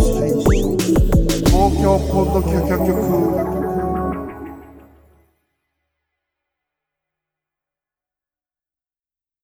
東京ポ等ドキュキ